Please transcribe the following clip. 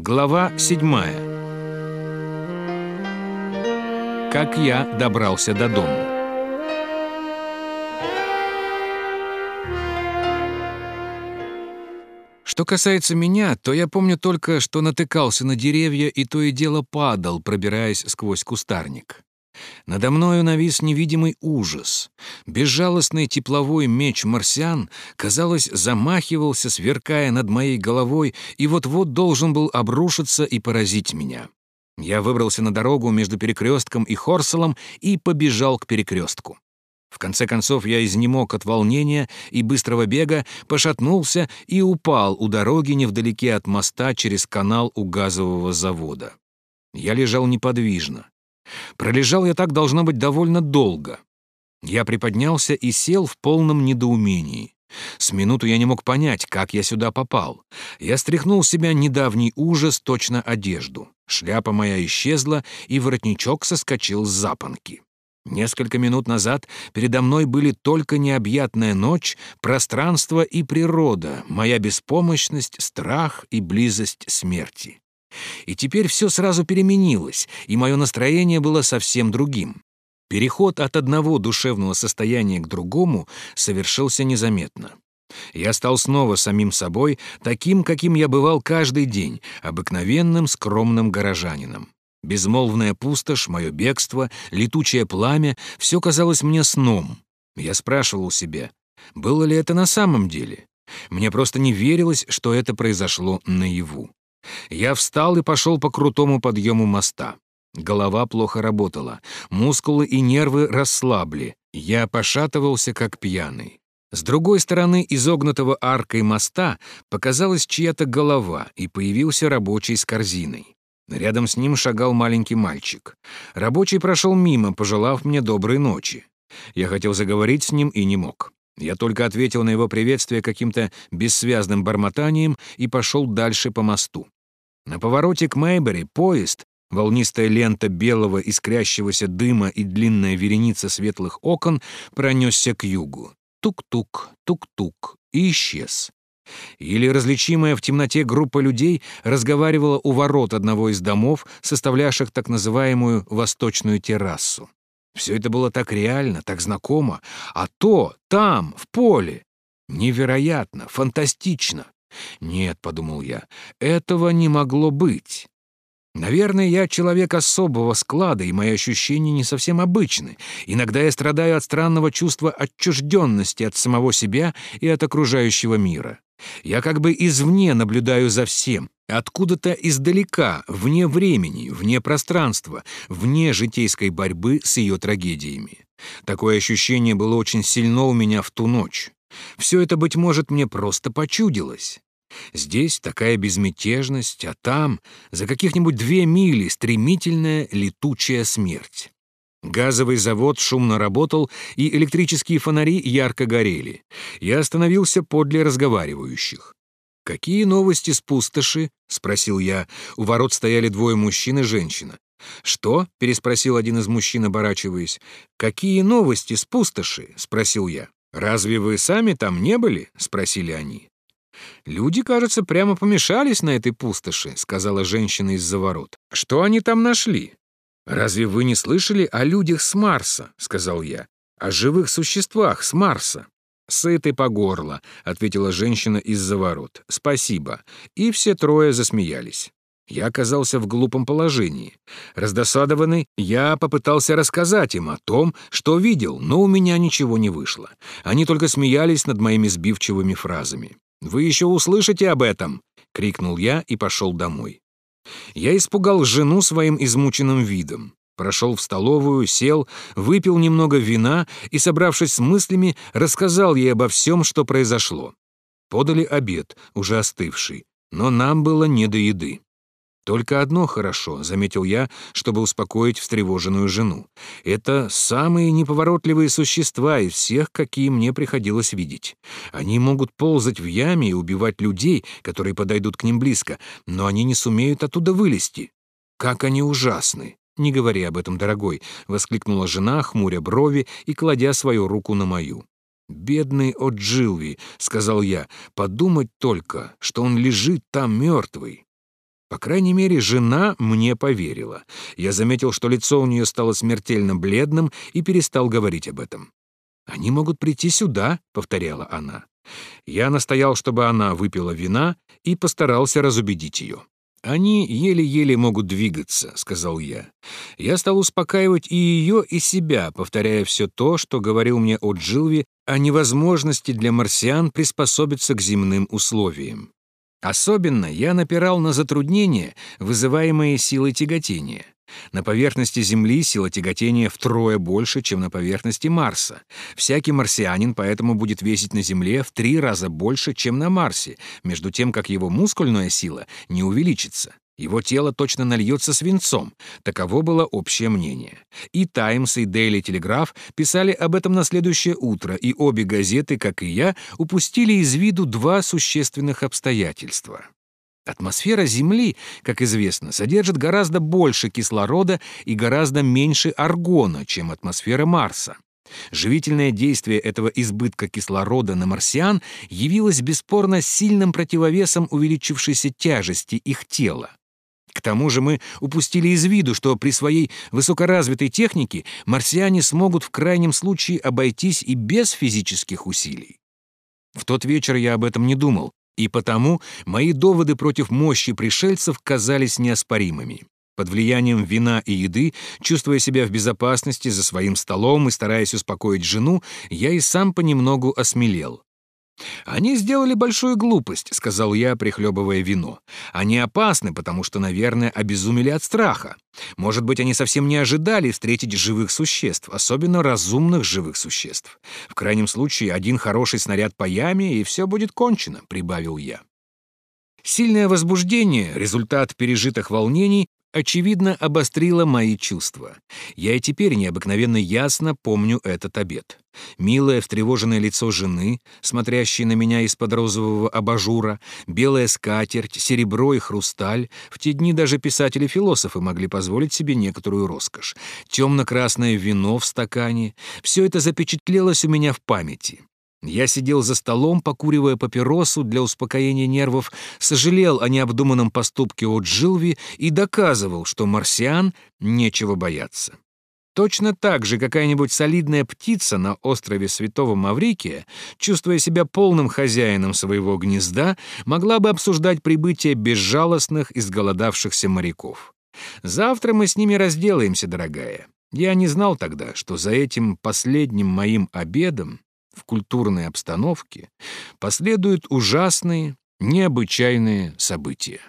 Глава 7. Как я добрался до дома. Что касается меня, то я помню только, что натыкался на деревья и то и дело падал, пробираясь сквозь кустарник. Надо мною навис невидимый ужас. Безжалостный тепловой меч марсиан, казалось, замахивался, сверкая над моей головой, и вот-вот должен был обрушиться и поразить меня. Я выбрался на дорогу между перекрестком и Хорселом и побежал к перекрестку. В конце концов я изнемог от волнения и быстрого бега, пошатнулся и упал у дороги невдалеке от моста через канал у газового завода. Я лежал неподвижно. Пролежал я так, должно быть, довольно долго. Я приподнялся и сел в полном недоумении. С минуту я не мог понять, как я сюда попал. Я стряхнул с себя недавний ужас, точно одежду. Шляпа моя исчезла, и воротничок соскочил с запонки. Несколько минут назад передо мной были только необъятная ночь, пространство и природа, моя беспомощность, страх и близость смерти. И теперь все сразу переменилось, и мое настроение было совсем другим. Переход от одного душевного состояния к другому совершился незаметно. Я стал снова самим собой, таким, каким я бывал каждый день, обыкновенным скромным горожанином. Безмолвная пустошь, мое бегство, летучее пламя — все казалось мне сном. Я спрашивал себя, было ли это на самом деле? Мне просто не верилось, что это произошло наяву. Я встал и пошел по крутому подъему моста. Голова плохо работала, мускулы и нервы расслабли. Я пошатывался, как пьяный. С другой стороны изогнутого аркой моста показалась чья-то голова, и появился рабочий с корзиной. Рядом с ним шагал маленький мальчик. Рабочий прошел мимо, пожелав мне доброй ночи. Я хотел заговорить с ним и не мог. Я только ответил на его приветствие каким-то бессвязным бормотанием и пошел дальше по мосту. На повороте к Мейбери поезд, волнистая лента белого искрящегося дыма и длинная вереница светлых окон пронесся к югу. Тук-тук, тук-тук и исчез. Или различимая в темноте группа людей разговаривала у ворот одного из домов, составлявших так называемую «восточную террасу». Все это было так реально, так знакомо. А то, там, в поле. Невероятно, фантастично. «Нет», — подумал я, — «этого не могло быть». Наверное, я человек особого склада, и мои ощущения не совсем обычны. Иногда я страдаю от странного чувства отчужденности от самого себя и от окружающего мира. Я как бы извне наблюдаю за всем, откуда-то издалека, вне времени, вне пространства, вне житейской борьбы с ее трагедиями. Такое ощущение было очень сильно у меня в ту ночь. Все это, быть может, мне просто почудилось. Здесь такая безмятежность, а там, за каких-нибудь две мили, стремительная летучая смерть. Газовый завод шумно работал, и электрические фонари ярко горели. Я остановился подле разговаривающих. «Какие новости с пустоши?» — спросил я. У ворот стояли двое мужчин и женщина. «Что?» — переспросил один из мужчин, оборачиваясь. «Какие новости с пустоши?» — спросил я. «Разве вы сами там не были?» — спросили они. «Люди, кажется, прямо помешались на этой пустоши», — сказала женщина из-за ворот. «Что они там нашли?» «Разве вы не слышали о людях с Марса?» — сказал я. «О живых существах с Марса». «Сыты по горло», — ответила женщина из-за ворот. «Спасибо». И все трое засмеялись. Я оказался в глупом положении. Раздосадованный, я попытался рассказать им о том, что видел, но у меня ничего не вышло. Они только смеялись над моими сбивчивыми фразами. «Вы еще услышите об этом!» — крикнул я и пошел домой. Я испугал жену своим измученным видом. Прошел в столовую, сел, выпил немного вина и, собравшись с мыслями, рассказал ей обо всем, что произошло. Подали обед, уже остывший, но нам было не до еды. «Только одно хорошо», — заметил я, чтобы успокоить встревоженную жену. «Это самые неповоротливые существа из всех, какие мне приходилось видеть. Они могут ползать в яме и убивать людей, которые подойдут к ним близко, но они не сумеют оттуда вылезти. Как они ужасны!» «Не говори об этом, дорогой», — воскликнула жена, хмуря брови и кладя свою руку на мою. «Бедный О'Джилви», — сказал я, — «подумать только, что он лежит там мертвый». По крайней мере, жена мне поверила. Я заметил, что лицо у нее стало смертельно бледным и перестал говорить об этом. «Они могут прийти сюда», — повторяла она. Я настоял, чтобы она выпила вина и постарался разубедить ее. «Они еле-еле могут двигаться», — сказал я. Я стал успокаивать и ее, и себя, повторяя все то, что говорил мне о Джилве о невозможности для марсиан приспособиться к земным условиям. Особенно я напирал на затруднения, вызываемые силой тяготения. На поверхности Земли сила тяготения втрое больше, чем на поверхности Марса. Всякий марсианин поэтому будет весить на Земле в три раза больше, чем на Марсе, между тем, как его мускульная сила не увеличится. Его тело точно нальется свинцом. Таково было общее мнение. И «Таймс», и «Дейли Телеграф» писали об этом на следующее утро, и обе газеты, как и я, упустили из виду два существенных обстоятельства. Атмосфера Земли, как известно, содержит гораздо больше кислорода и гораздо меньше аргона, чем атмосфера Марса. Живительное действие этого избытка кислорода на марсиан явилось бесспорно сильным противовесом увеличившейся тяжести их тела. К тому же мы упустили из виду, что при своей высокоразвитой технике марсиане смогут в крайнем случае обойтись и без физических усилий. В тот вечер я об этом не думал, и потому мои доводы против мощи пришельцев казались неоспоримыми. Под влиянием вина и еды, чувствуя себя в безопасности за своим столом и стараясь успокоить жену, я и сам понемногу осмелел. «Они сделали большую глупость», — сказал я, прихлебывая вино. «Они опасны, потому что, наверное, обезумели от страха. Может быть, они совсем не ожидали встретить живых существ, особенно разумных живых существ. В крайнем случае, один хороший снаряд по яме, и все будет кончено», — прибавил я. Сильное возбуждение, результат пережитых волнений, очевидно, обострило мои чувства. Я и теперь необыкновенно ясно помню этот обед. Милое встревоженное лицо жены, смотрящее на меня из-под розового абажура, белая скатерть, серебро и хрусталь. В те дни даже писатели-философы могли позволить себе некоторую роскошь. Темно-красное вино в стакане. Все это запечатлелось у меня в памяти. Я сидел за столом, покуривая папиросу для успокоения нервов, сожалел о необдуманном поступке от Джилви и доказывал, что марсиан нечего бояться. Точно так же какая-нибудь солидная птица на острове Святого Маврикия, чувствуя себя полным хозяином своего гнезда, могла бы обсуждать прибытие безжалостных, изголодавшихся моряков. Завтра мы с ними разделаемся, дорогая. Я не знал тогда, что за этим последним моим обедом в культурной обстановке последуют ужасные, необычайные события.